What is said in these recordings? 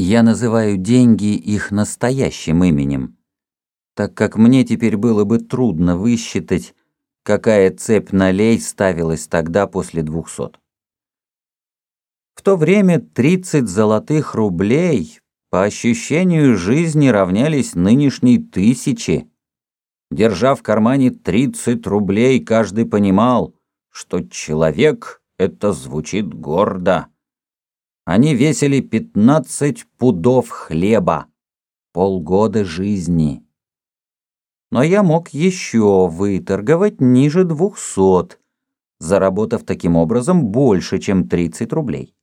Я называю деньги их настоящим именем, так как мне теперь было бы трудно высчитать, какая цепь налей ставилась тогда после двухсот. В то время 30 золотых рублей по ощущению жизни равнялись нынешней тысяче. Держа в кармане 30 рублей, каждый понимал, что человек — это звучит гордо. Они весили 15 пудов хлеба, полгода жизни. Но я мог еще выторговать ниже двухсот, заработав таким образом больше, чем 30 рублей.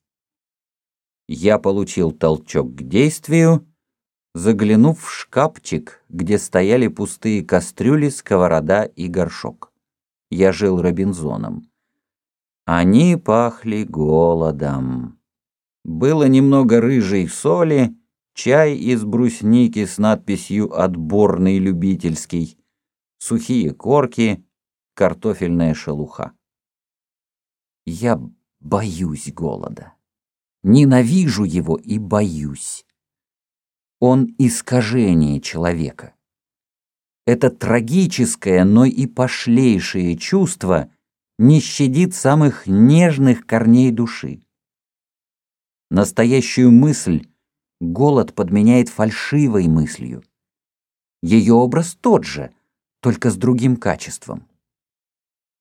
Я получил толчок к действию, заглянув в шкафчик, где стояли пустые кастрюли, сковорода и горшок. Я жил Робинзоном. Они пахли голодом. Было немного рыжей соли, чай из брусники с надписью «Отборный любительский», сухие корки, картофельная шелуха. Я боюсь голода. Ненавижу его и боюсь. Он искажение человека. Это трагическое, но и пошлейшее чувство не щадит самых нежных корней души. Настоящую мысль голод подменяет фальшивой мыслью. Ее образ тот же, только с другим качеством.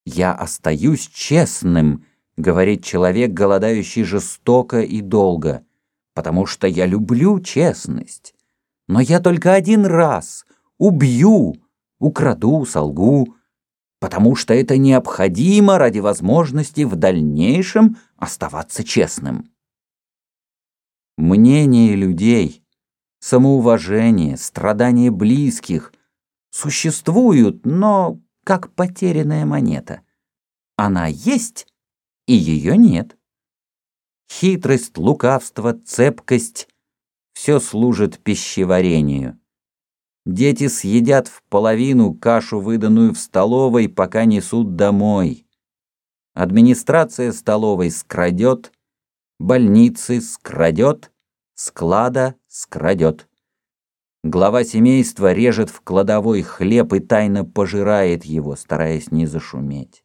«Я остаюсь честным», — говорит человек, голодающий жестоко и долго, «потому что я люблю честность. Но я только один раз убью, украду, солгу, потому что это необходимо ради возможности в дальнейшем оставаться честным» мнение людей, самоуважение, страдания близких существуют, но как потерянная монета. Она есть, и ее нет. Хитрость, лукавство, цепкость — все служит пищеварению. Дети съедят в половину кашу, выданную в столовой, пока несут домой. Администрация столовой скрадет, больницы скрадет, склада скрадет. Глава семейства режет в кладовой хлеб и тайно пожирает его, стараясь не зашуметь.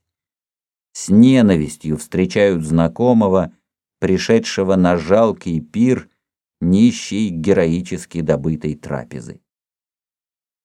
С ненавистью встречают знакомого, пришедшего на жалкий пир нищей героически добытой трапезы.